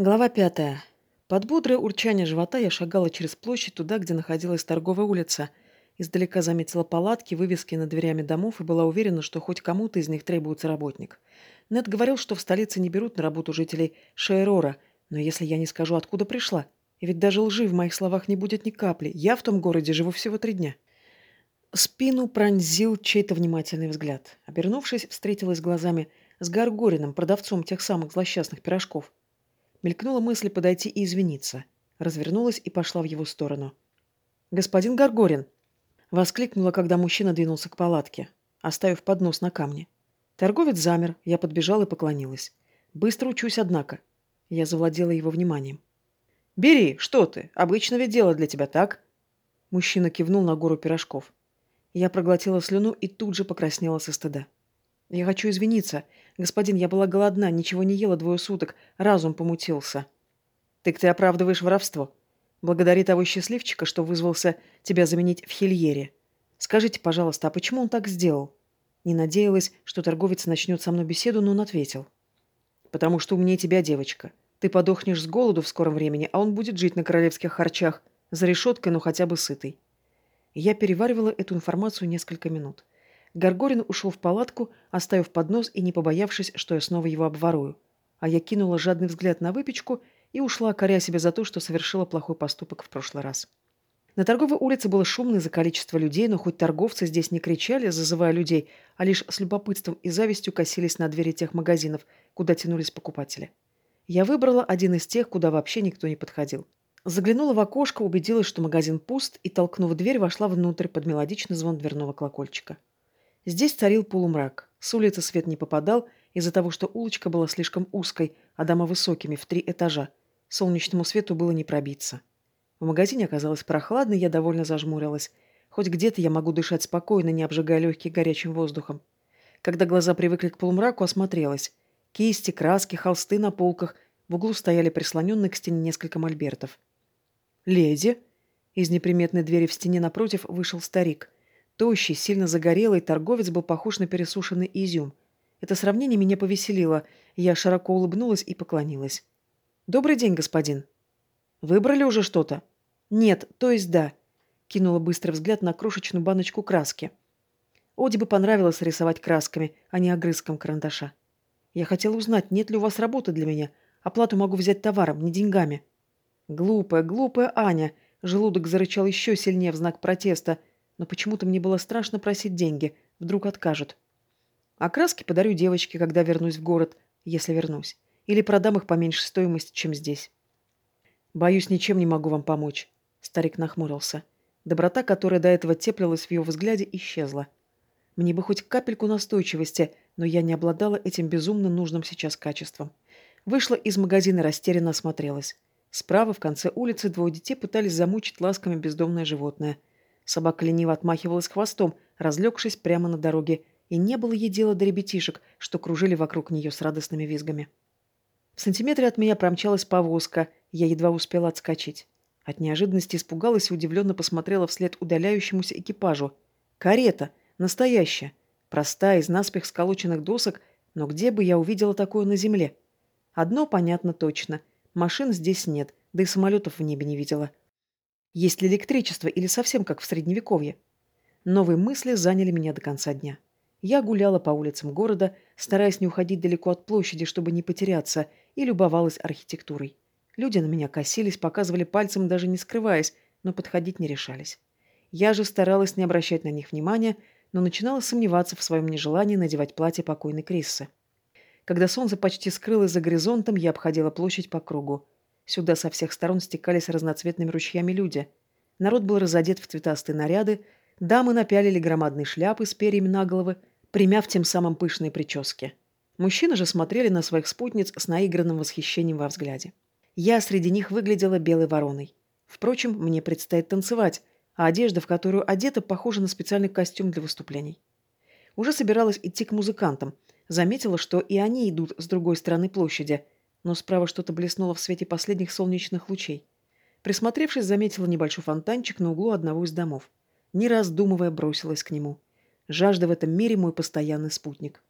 Глава пятая. Под бодрое урчание живота я шагала через площадь туда, где находилась торговая улица. Издалека заметила палатки, вывески над дверями домов и была уверена, что хоть кому-то из них требуется работник. Нед говорил, что в столице не берут на работу жителей Шейрора, но если я не скажу, откуда пришла, ведь даже лжи в моих словах не будет ни капли, я в том городе живу всего три дня. Спину пронзил чей-то внимательный взгляд. Обернувшись, встретилась глазами с Гаргориным, продавцом тех самых злосчастных пирожков. Мелькнула мысль подойти и извиниться. Развернулась и пошла в его сторону. «Господин Гаргорин!» Воскликнула, когда мужчина двинулся к палатке, оставив поднос на камне. Торговец замер, я подбежала и поклонилась. «Быстро учусь, однако». Я завладела его вниманием. «Бери, что ты? Обычно ведь дело для тебя, так?» Мужчина кивнул на гору пирожков. Я проглотила слюну и тут же покраснела со стыда. «Я хочу извиниться. Господин, я была голодна, ничего не ела двое суток, разум помутился». «Так ты оправдываешь воровство. Благодари того счастливчика, что вызвался тебя заменить в Хильере. Скажите, пожалуйста, а почему он так сделал?» Не надеялась, что торговец начнет со мной беседу, но он ответил. «Потому что умнее тебя, девочка. Ты подохнешь с голоду в скором времени, а он будет жить на королевских харчах, за решеткой, но хотя бы сытый». Я переваривала эту информацию несколько минут. Горгорин ушел в палатку, оставив поднос и не побоявшись, что я снова его обворую. А я кинула жадный взгляд на выпечку и ушла, коря себя за то, что совершила плохой поступок в прошлый раз. На торговой улице было шумно из-за количества людей, но хоть торговцы здесь не кричали, зазывая людей, а лишь с любопытством и завистью косились на двери тех магазинов, куда тянулись покупатели. Я выбрала один из тех, куда вообще никто не подходил. Заглянула в окошко, убедилась, что магазин пуст, и, толкнув дверь, вошла внутрь под мелодичный звон дверного колокольчика. Здесь царил полумрак. С улицы свет не попадал из-за того, что улочка была слишком узкой, а дома высокими, в три этажа. Солнечному свету было не пробиться. В магазине оказалось прохладно, я довольно зажмурилась. Хоть где-то я могу дышать спокойно, не обжигая легкие горячим воздухом. Когда глаза привыкли к полумраку, осмотрелась. Кисти, краски, холсты на полках. В углу стояли прислоненные к стене несколько мольбертов. «Леди!» Из неприметной двери в стене напротив вышел старик. Тощий, сильно загорелый торговец был похож на пересушенный изюм. Это сравнение меня повеселило. Я широко улыбнулась и поклонилась. «Добрый день, господин». «Выбрали уже что-то?» «Нет, то есть да». Кинула быстрый взгляд на крошечную баночку краски. Оде бы понравилось рисовать красками, а не огрызком карандаша. Я хотела узнать, нет ли у вас работы для меня. Оплату могу взять товаром, не деньгами. Глупая, глупая Аня. Желудок зарычал еще сильнее в знак протеста но почему-то мне было страшно просить деньги, вдруг откажут. А краски подарю девочке, когда вернусь в город, если вернусь. Или продам их по меньшей стоимости, чем здесь. Боюсь, ничем не могу вам помочь. Старик нахмурился. Доброта, которая до этого теплилась в его взгляде, исчезла. Мне бы хоть капельку настойчивости, но я не обладала этим безумно нужным сейчас качеством. Вышла из магазина, растерянно осмотрелась. Справа, в конце улицы, двое детей пытались замучить ласками бездомное животное – Собака лениво отмахивалась хвостом, разлегшись прямо на дороге, и не было ей дела до ребятишек, что кружили вокруг нее с радостными визгами. В сантиметре от меня промчалась повозка, я едва успела отскочить. От неожиданности испугалась и удивленно посмотрела вслед удаляющемуся экипажу. Карета! Настоящая! Простая, из наспех сколоченных досок, но где бы я увидела такое на земле? Одно понятно точно. Машин здесь нет, да и самолетов в небе не видела. Есть ли электричество или совсем как в Средневековье? Новые мысли заняли меня до конца дня. Я гуляла по улицам города, стараясь не уходить далеко от площади, чтобы не потеряться, и любовалась архитектурой. Люди на меня косились, показывали пальцем, даже не скрываясь, но подходить не решались. Я же старалась не обращать на них внимания, но начинала сомневаться в своем нежелании надевать платье покойной Криссы. Когда солнце почти скрылось за горизонтом, я обходила площадь по кругу. Сюда со всех сторон стекались разноцветными ручьями люди. Народ был разодет в цветастые наряды, дамы напялили громадные шляпы с перьями на головы, примяв тем самым пышные прически. Мужчины же смотрели на своих спутниц с наигранным восхищением во взгляде. Я среди них выглядела белой вороной. Впрочем, мне предстоит танцевать, а одежда, в которую одета, похожа на специальный костюм для выступлений. Уже собиралась идти к музыкантам. Заметила, что и они идут с другой стороны площади – но справа что-то блеснуло в свете последних солнечных лучей. Присмотревшись, заметила небольшой фонтанчик на углу одного из домов. Не раздумывая, бросилась к нему. Жажда в этом мире мой постоянный спутник.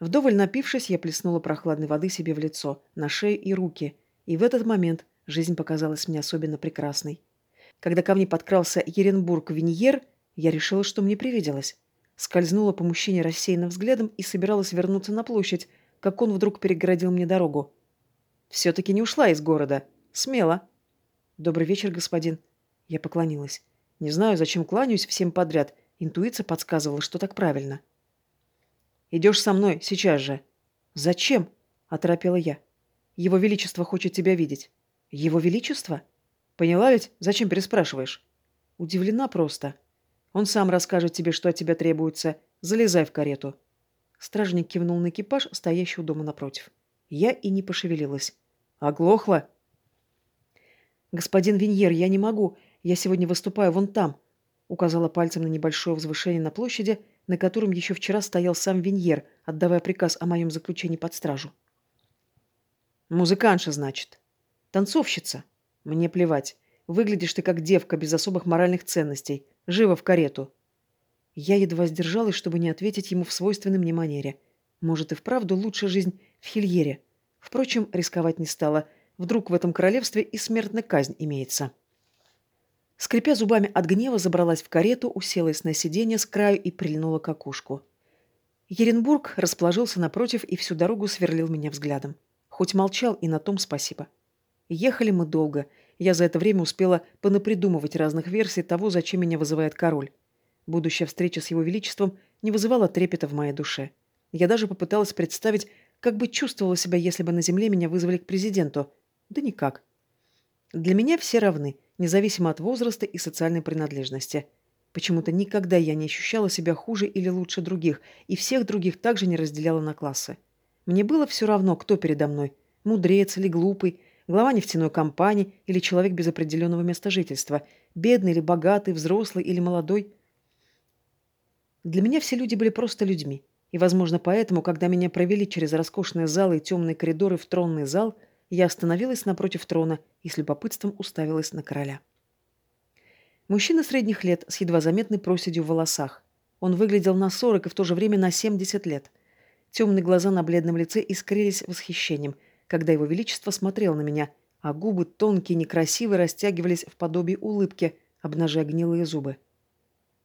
Вдоволь напившись, я плеснула прохладной воды себе в лицо, на шею и руки. И в этот момент жизнь показалась мне особенно прекрасной. Когда ко мне подкрался Еренбург-Виньер, я решила, что мне привиделось. Скользнула по мужчине рассеянным взглядом и собиралась вернуться на площадь, как он вдруг перегородил мне дорогу. «Все-таки не ушла из города. Смело». «Добрый вечер, господин». Я поклонилась. Не знаю, зачем кланяюсь всем подряд. Интуиция подсказывала, что так правильно. «Идешь со мной, сейчас же». «Зачем?» — оторопела я. «Его Величество хочет тебя видеть». «Его Величество?» «Поняла ведь? Зачем переспрашиваешь?» «Удивлена просто. Он сам расскажет тебе, что от тебя требуется. Залезай в карету». Стражник кивнул на экипаж, стоящий у дома напротив. Я и не пошевелилась. «Оглохла?» «Господин Виньер, я не могу. Я сегодня выступаю вон там», — указала пальцем на небольшое возвышение на площади, на котором еще вчера стоял сам Виньер, отдавая приказ о моем заключении под стражу. «Музыканша, значит. Танцовщица. Мне плевать. Выглядишь ты как девка без особых моральных ценностей. Живо в карету». Я едва сдержалась, чтобы не ответить ему в свойственной мне манере. Может, и вправду лучшая жизнь в Хильере. Впрочем, рисковать не стала. Вдруг в этом королевстве и смертная казнь имеется. Скрипя зубами от гнева, забралась в карету, уселась на сиденье с краю и прильнула к окушку. Еренбург расположился напротив и всю дорогу сверлил меня взглядом. Хоть молчал, и на том спасибо. Ехали мы долго. Я за это время успела понапридумывать разных версий того, зачем меня вызывает король. Будущая встреча с его величеством не вызывала трепета в моей душе. Я даже попыталась представить, как бы чувствовала себя, если бы на земле меня вызвали к президенту. Да никак. Для меня все равны, независимо от возраста и социальной принадлежности. Почему-то никогда я не ощущала себя хуже или лучше других, и всех других также не разделяла на классы. Мне было все равно, кто передо мной – мудрец или глупый, глава нефтяной компании или человек без определенного места жительства, бедный или богатый, взрослый или молодой. Для меня все люди были просто людьми. И, возможно, поэтому, когда меня провели через роскошные залы и темные коридоры в тронный зал – я остановилась напротив трона и с любопытством уставилась на короля. Мужчина средних лет с едва заметной проседью в волосах. Он выглядел на 40 и в то же время на 70 лет. Темные глаза на бледном лице искрились восхищением, когда его величество смотрел на меня, а губы тонкие, некрасивые, растягивались в подобии улыбки, обнажая гнилые зубы.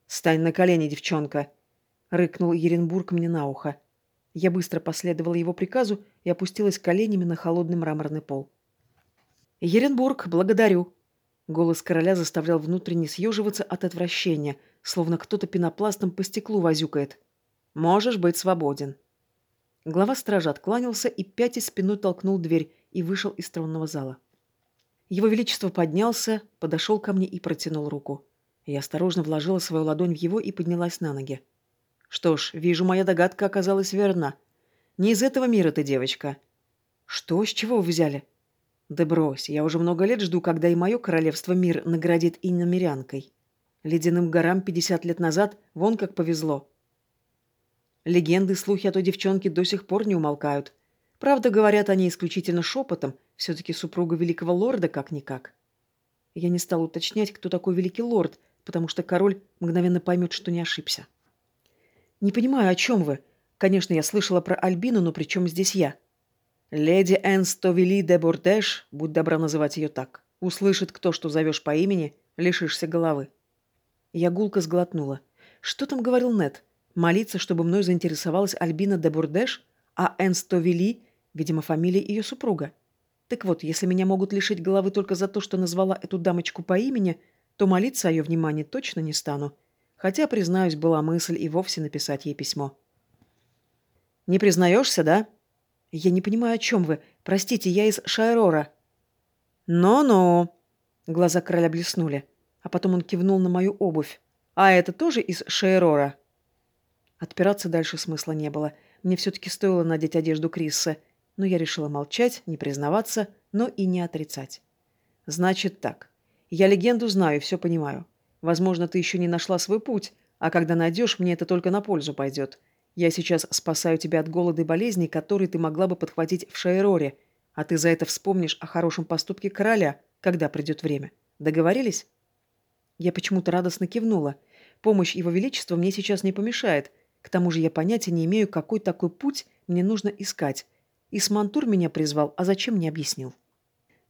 «Стань на колени, девчонка!» — рыкнул Еренбург мне на ухо. Я быстро последовала его приказу и опустилась коленями на холодный мраморный пол. «Еренбург, благодарю!» Голос короля заставлял внутренне съеживаться от отвращения, словно кто-то пенопластом по стеклу возюкает. «Можешь быть свободен». Глава стражи откланялся и пятясь спиной толкнул дверь и вышел из тронного зала. Его Величество поднялся, подошел ко мне и протянул руку. Я осторожно вложила свою ладонь в его и поднялась на ноги. Что ж, вижу, моя догадка оказалась верна. Не из этого мира ты, девочка. Что, с чего вы взяли? Да брось, я уже много лет жду, когда и мое королевство мир наградит иномерянкой. Ледяным горам пятьдесят лет назад вон как повезло. Легенды, слухи о той девчонке до сих пор не умолкают. Правда, говорят они исключительно шепотом, все-таки супруга великого лорда как-никак. Я не стал уточнять, кто такой великий лорд, потому что король мгновенно поймет, что не ошибся. «Не понимаю, о чем вы? Конечно, я слышала про Альбину, но при чем здесь я?» «Леди Энн Стовели де Бурдеш, будь добра называть ее так, услышит кто, что зовешь по имени, лишишься головы». Я гулко сглотнула. «Что там говорил Нет? Молиться, чтобы мной заинтересовалась Альбина де Бурдеш, а Энн Стовели, видимо, фамилия ее супруга. Так вот, если меня могут лишить головы только за то, что назвала эту дамочку по имени, то молиться о ее внимании точно не стану. Хотя, признаюсь, была мысль и вовсе написать ей письмо. «Не признаешься, да?» «Я не понимаю, о чем вы. Простите, я из Шайрора». «Ну-ну!» Глаза короля блеснули, а потом он кивнул на мою обувь. «А это тоже из Шайрора?» Отпираться дальше смысла не было. Мне все-таки стоило надеть одежду Крисса, но я решила молчать, не признаваться, но и не отрицать. «Значит так. Я легенду знаю и все понимаю. Возможно, ты еще не нашла свой путь, а когда найдешь, мне это только на пользу пойдет. Я сейчас спасаю тебя от голода и болезней, которые ты могла бы подхватить в Шайроре, а ты за это вспомнишь о хорошем поступке короля, когда придет время. Договорились?» Я почему-то радостно кивнула. Помощь его величества мне сейчас не помешает. К тому же я понятия не имею, какой такой путь мне нужно искать. Исмантур меня призвал, а зачем не объяснил.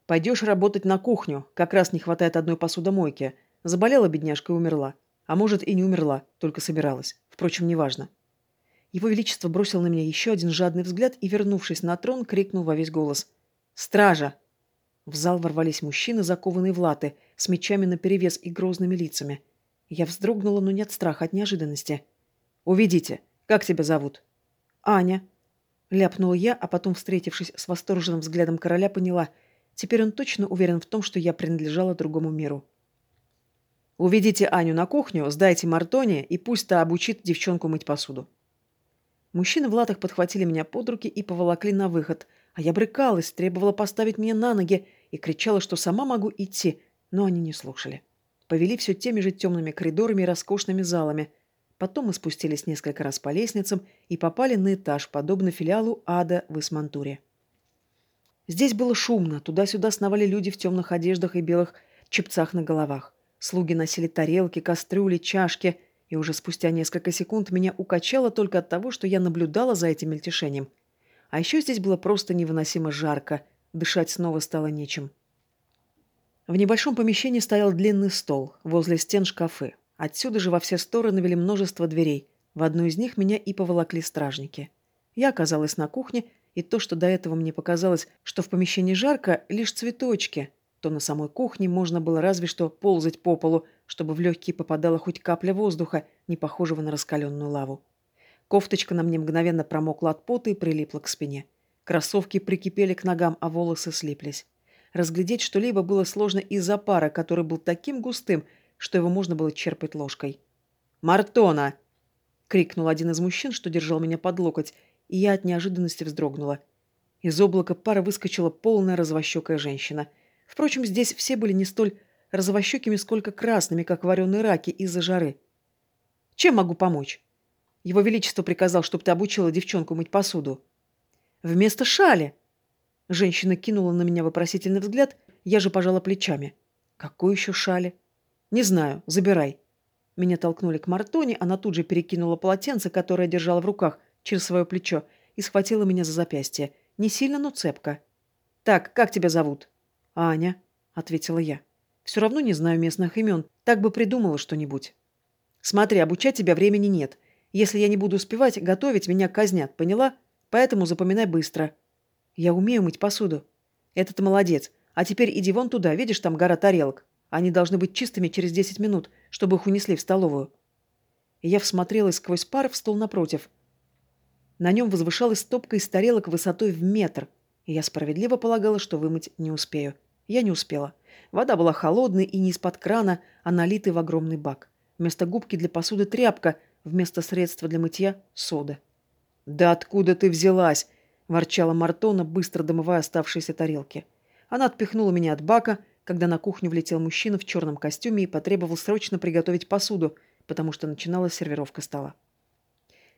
Пойдешь работать на кухню, как раз не хватает одной посудомойки. Заболела бедняжка и умерла. А может, и не умерла, только собиралась. Впрочем, неважно. Его Величество бросил на меня еще один жадный взгляд и, вернувшись на трон, крикнул во весь голос. «Стража!» В зал ворвались мужчины, закованные в латы, с мечами наперевес и грозными лицами. Я вздрогнула, но не от страха, от неожиданности. «Уведите. Как тебя зовут?» «Аня», — ляпнула я, а потом, встретившись с восторженным взглядом короля, поняла. Теперь он точно уверен в том, что я принадлежала другому миру. «Уведите Аню на кухню, сдайте Мартоне, и пусть та обучит девчонку мыть посуду». Мужчины в латах подхватили меня под руки и поволокли на выход, а я брыкалась, требовала поставить меня на ноги и кричала, что сама могу идти, но они не слушали. Повели все теми же темными коридорами и роскошными залами. Потом мы спустились несколько раз по лестницам и попали на этаж, подобно филиалу ада в Исмантуре. Здесь было шумно, туда-сюда сновали люди в темных одеждах и белых чепцах на головах. Слуги носили тарелки, кастрюли, чашки — и уже спустя несколько секунд меня укачало только от того, что я наблюдала за этим мельтешением. А еще здесь было просто невыносимо жарко, дышать снова стало нечем. В небольшом помещении стоял длинный стол, возле стен шкафы. Отсюда же во все стороны вели множество дверей. В одну из них меня и поволокли стражники. Я оказалась на кухне, и то, что до этого мне показалось, что в помещении жарко, лишь цветочки – то на самой кухне можно было разве что ползать по полу, чтобы в легкие попадала хоть капля воздуха, не похожего на раскаленную лаву. Кофточка на мне мгновенно промокла от пота и прилипла к спине. Кроссовки прикипели к ногам, а волосы слиплись. Разглядеть что-либо было сложно из-за пара, который был таким густым, что его можно было черпать ложкой. «Мартона!» — крикнул один из мужчин, что держал меня под локоть, и я от неожиданности вздрогнула. Из облака пара выскочила полная развощекая женщина — Впрочем, здесь все были не столь розовощекими, сколько красными, как вареные раки из-за жары. «Чем могу помочь?» Его Величество приказал, чтобы ты обучила девчонку мыть посуду. «Вместо шали!» Женщина кинула на меня вопросительный взгляд, я же пожала плечами. «Какой еще шали?» «Не знаю, забирай». Меня толкнули к Мартоне, она тут же перекинула полотенце, которое держала в руках, через свое плечо, и схватила меня за запястье. Не сильно, но цепко. «Так, как тебя зовут?» «Аня», — ответила я. «Все равно не знаю местных имен. Так бы придумала что-нибудь». «Смотри, обучать тебя времени нет. Если я не буду успевать готовить, меня казнят, поняла? Поэтому запоминай быстро». «Я умею мыть посуду». «Это ты молодец. А теперь иди вон туда, видишь, там гора тарелок. Они должны быть чистыми через 10 минут, чтобы их унесли в столовую». Я всмотрелась сквозь пар в стол напротив. На нем возвышалась стопка из тарелок высотой в метр — я справедливо полагала, что вымыть не успею. Я не успела. Вода была холодной и не из-под крана, а налитый в огромный бак. Вместо губки для посуды тряпка, вместо средства для мытья — сода. «Да откуда ты взялась?» – ворчала Мартона, быстро домывая оставшиеся тарелки. Она отпихнула меня от бака, когда на кухню влетел мужчина в черном костюме и потребовал срочно приготовить посуду, потому что начиналась сервировка стола.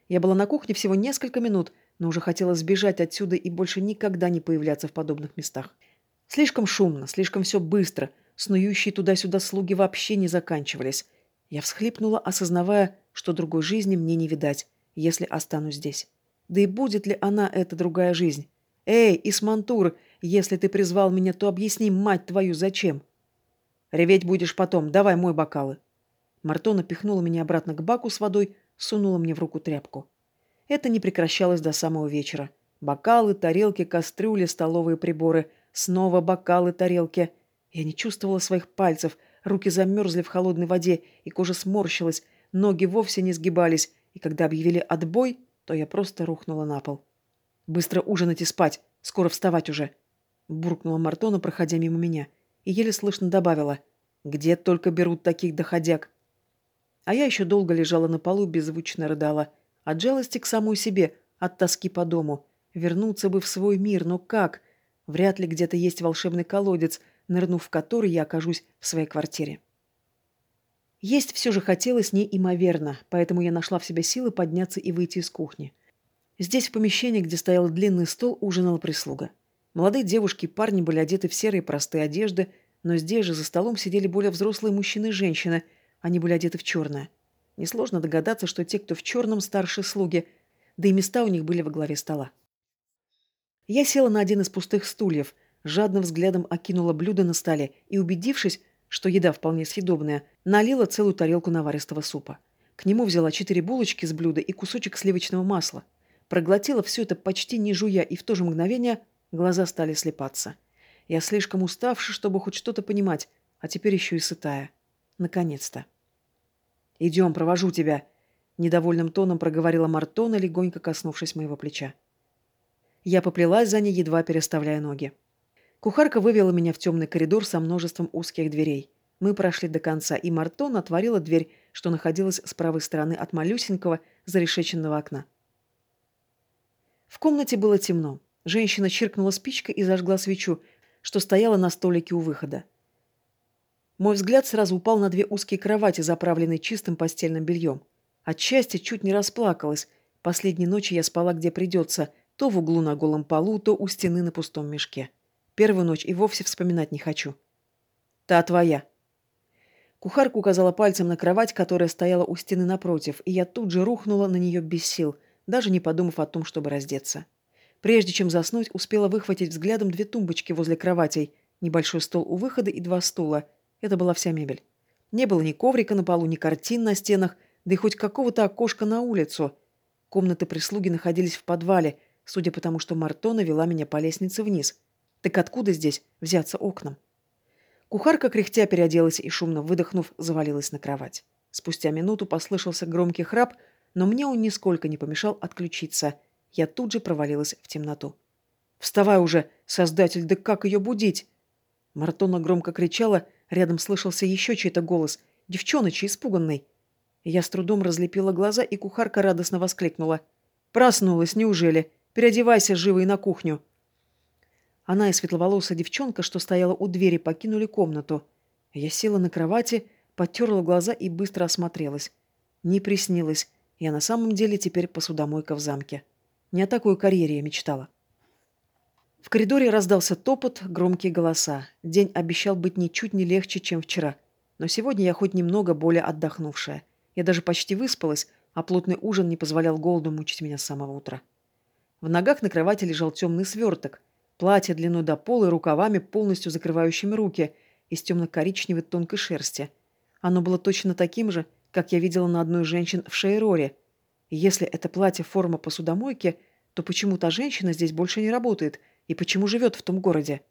Я была на кухне всего несколько минут, но уже хотела сбежать отсюда и больше никогда не появляться в подобных местах. Слишком шумно, слишком все быстро, снующие туда-сюда слуги вообще не заканчивались. Я всхлипнула, осознавая, что другой жизни мне не видать, если останусь здесь. Да и будет ли она, эта другая жизнь? «Эй, Исмантур, если ты призвал меня, то объясни, мать твою, зачем?» «Реветь будешь потом, давай мой бокалы». Мартона пихнула меня обратно к баку с водой, сунула мне в руку тряпку. Это не прекращалось до самого вечера. Бокалы, тарелки, кастрюли, столовые приборы. Снова бокалы, тарелки. Я не чувствовала своих пальцев. Руки замерзли в холодной воде, и кожа сморщилась. Ноги вовсе не сгибались. И когда объявили отбой, то я просто рухнула на пол. «Быстро ужинать и спать. Скоро вставать уже», — буркнула Мартона, проходя мимо меня. И еле слышно добавила. «Где только берут таких доходяг?» А я еще долго лежала на полу, беззвучно рыдала. — от жалости к самой себе, от тоски по дому. Вернуться бы в свой мир, но как? Вряд ли где-то есть волшебный колодец, нырнув в который я окажусь в своей квартире. Есть все же хотелось неимоверно, поэтому я нашла в себе силы подняться и выйти из кухни. Здесь, в помещении, где стоял длинный стол, ужинала прислуга. Молодые девушки и парни были одеты в серые простые одежды, но здесь же за столом сидели более взрослые мужчины и женщины. Они были одеты в черное. Несложно догадаться, что те, кто в черном, старшие слуги, да и места у них были во главе стола. Я села на один из пустых стульев. жадным взглядом окинула блюдо на столе и, убедившись, что еда вполне съедобная, налила целую тарелку наваристого супа. К нему взяла четыре булочки с блюда и кусочек сливочного масла. Проглотила все это почти не жуя, и в то же мгновение глаза стали слепаться. Я слишком уставший, чтобы хоть что-то понимать, а теперь еще и сытая. Наконец-то. «Идем, провожу тебя», — недовольным тоном проговорила Мартона, легонько коснувшись моего плеча. Я поплелась за ней, едва переставляя ноги. Кухарка вывела меня в темный коридор со множеством узких дверей. Мы прошли до конца, и Мартон отворила дверь, что находилась с правой стороны от малюсенького зарешеченного окна. В комнате было темно. Женщина чиркнула спичкой и зажгла свечу, что стояла на столике у выхода. Мой взгляд сразу упал на две узкие кровати, заправленные чистым постельным бельем. Отчасти чуть не расплакалась. Последней ночи я спала где придется, то в углу на голом полу, то у стены на пустом мешке. Первую ночь и вовсе вспоминать не хочу. Та твоя. Кухарка указала пальцем на кровать, которая стояла у стены напротив, и я тут же рухнула на нее без сил, даже не подумав о том, чтобы раздеться. Прежде чем заснуть, успела выхватить взглядом две тумбочки возле кроватей, небольшой стол у выхода и два стула. Это была вся мебель. Не было ни коврика на полу, ни картин на стенах, да и хоть какого-то окошка на улицу. Комнаты прислуги находились в подвале, судя по тому, что Мартона вела меня по лестнице вниз – так откуда здесь взяться окнам? Кухарка кряхтя переоделась и, шумно выдохнув, завалилась на кровать. Спустя минуту послышался громкий храп, но мне он нисколько не помешал отключиться. Я тут же провалилась в темноту. «Вставай уже, создатель, да как ее будить?» Мартона громко кричала, рядом слышался еще чей-то голос, девчоночий, испуганный. Я с трудом разлепила глаза, и кухарка радостно воскликнула. «Проснулась, неужели? Переодевайся живо и на кухню!» Она и светловолосая девчонка, что стояла у двери, покинули комнату. Я села на кровати, потерла глаза и быстро осмотрелась. Не приснилось. Я на самом деле теперь посудомойка в замке. Не о такой карьере я мечтала. В коридоре раздался топот, громкие голоса. День обещал быть ничуть не легче, чем вчера. Но сегодня я хоть немного более отдохнувшая. Я даже почти выспалась, а плотный ужин не позволял голоду мучить меня с самого утра. В ногах на кровати лежал темный сверток – Платье длиной до пола и рукавами, полностью закрывающими руки, из темно-коричневой тонкой шерсти. Оно было точно таким же, как я видела на одной женщин в Шейроре. Если это платье форма посудомойки, то почему та женщина здесь больше не работает и почему живет в том городе?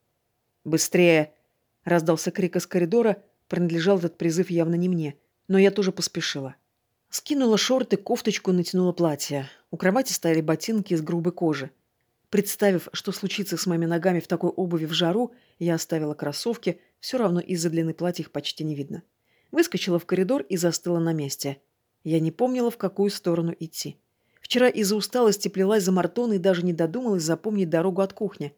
«Быстрее!» — раздался крик из коридора, принадлежал этот призыв явно не мне, но я тоже поспешила. Скинула шорты, кофточку натянула платье. У кровати стояли ботинки из грубой кожи. Представив, что случится с моими ногами в такой обуви в жару, я оставила кроссовки, все равно из-за длины платья их почти не видно. Выскочила в коридор и застыла на месте. Я не помнила, в какую сторону идти. Вчера из-за усталости плелась за Мартоной и даже не додумалась запомнить дорогу от кухни.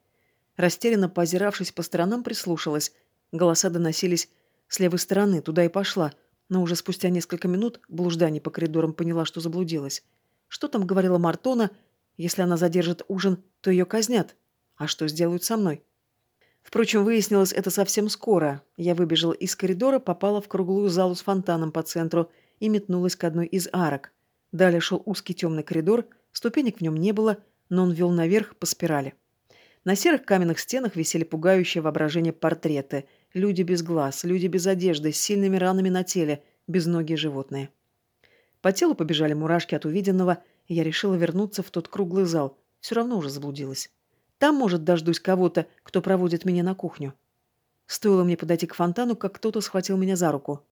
Растерянно позиравшись по сторонам, прислушалась. Голоса доносились с левой стороны, туда и пошла, но уже спустя несколько минут блужданий по коридорам поняла, что заблудилась. Что там говорила Мартона – если она задержит ужин, то ее казнят. А что сделают со мной? Впрочем, выяснилось это совсем скоро. Я выбежала из коридора, попала в круглую залу с фонтаном по центру и метнулась к одной из арок. Далее шел узкий темный коридор, ступенек в нем не было, но он вел наверх по спирали. На серых каменных стенах висели пугающие воображение портреты. Люди без глаз, люди без одежды, с сильными ранами на теле, безногие животные. По телу побежали мурашки от увиденного – я решила вернуться в тот круглый зал. Все равно уже заблудилась. Там, может, дождусь кого-то, кто проводит меня на кухню. Стоило мне подойти к фонтану, как кто-то схватил меня за руку.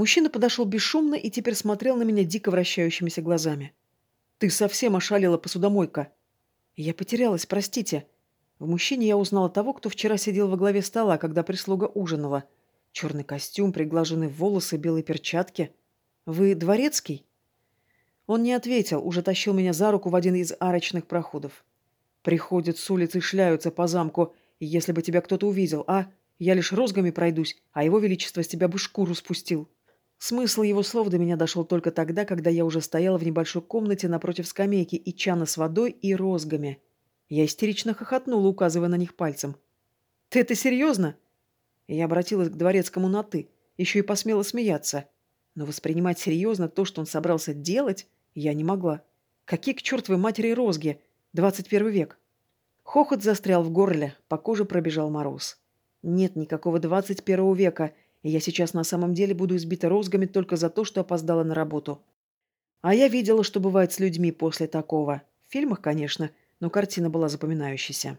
Мужчина подошел бесшумно и теперь смотрел на меня дико вращающимися глазами. «Ты совсем ошалела, посудомойка!» Я потерялась, простите. В мужчине я узнала того, кто вчера сидел во главе стола, когда прислуга ужинала. Черный костюм, приглаженные волосы, белые перчатки. Вы дворецкий? Он не ответил, уже тащил меня за руку в один из арочных проходов. «Приходят с улицы, шляются по замку. Если бы тебя кто-то увидел, а? Я лишь розгами пройдусь, а его величество с тебя бы шкуру спустил». Смысл его слов до меня дошел только тогда, когда я уже стояла в небольшой комнате напротив скамейки и чана с водой и розгами. Я истерично хохотнула, указывая на них пальцем. «Ты это серьезно?» Я обратилась к дворецкому на «ты», еще и посмела смеяться. Но воспринимать серьезно то, что он собрался делать, я не могла. Какие к чертовой матери розги? 21 век. Хохот застрял в горле, по коже пробежал мороз. Нет никакого 21 века, я сейчас на самом деле буду избита розгами только за то, что опоздала на работу. А я видела, что бывает с людьми после такого. В фильмах, конечно, но картина была запоминающейся.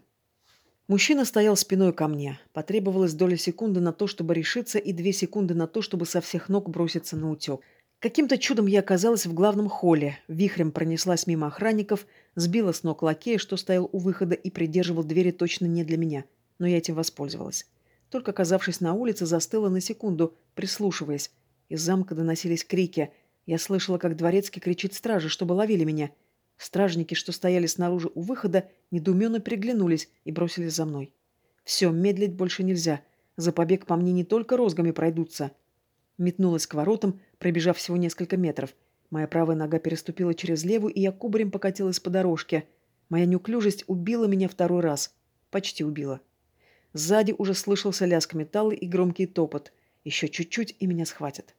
Мужчина стоял спиной ко мне. Потребовалось доля секунды на то, чтобы решиться, и две секунды на то, чтобы со всех ног броситься на утек. Каким-то чудом я оказалась в главном холле, вихрем пронеслась мимо охранников, сбила с ног лакея, что стоял у выхода и придерживал двери точно не для меня, но я этим воспользовалась. Только оказавшись на улице, застыла на секунду, прислушиваясь. Из замка доносились крики. Я слышала, как дворецкий кричит стражи, чтобы ловили меня. Стражники, что стояли снаружи у выхода, недоуменно переглянулись и бросились за мной. Все, медлить больше нельзя. За побег по мне не только розгами пройдутся. Метнулась к воротам, пробежав всего несколько метров. Моя правая нога переступила через левую, и я кубарем покатилась по дорожке. Моя неуклюжесть убила меня второй раз. Почти убила. Сзади уже слышался лязг металла и громкий топот. Еще чуть-чуть, и меня схватят.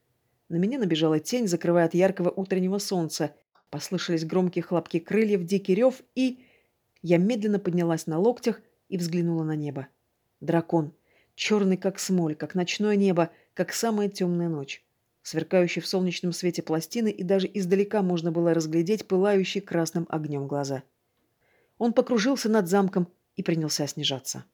На меня набежала тень, закрывая от яркого утреннего солнца. Послышались громкие хлопки крыльев, дикий рев, и... Я медленно поднялась на локтях и взглянула на небо. Дракон. Черный, как смоль, как ночное небо, как самая темная ночь сверкающие в солнечном свете пластины, и даже издалека можно было разглядеть пылающие красным огнем глаза. Он покружился над замком и принялся снижаться.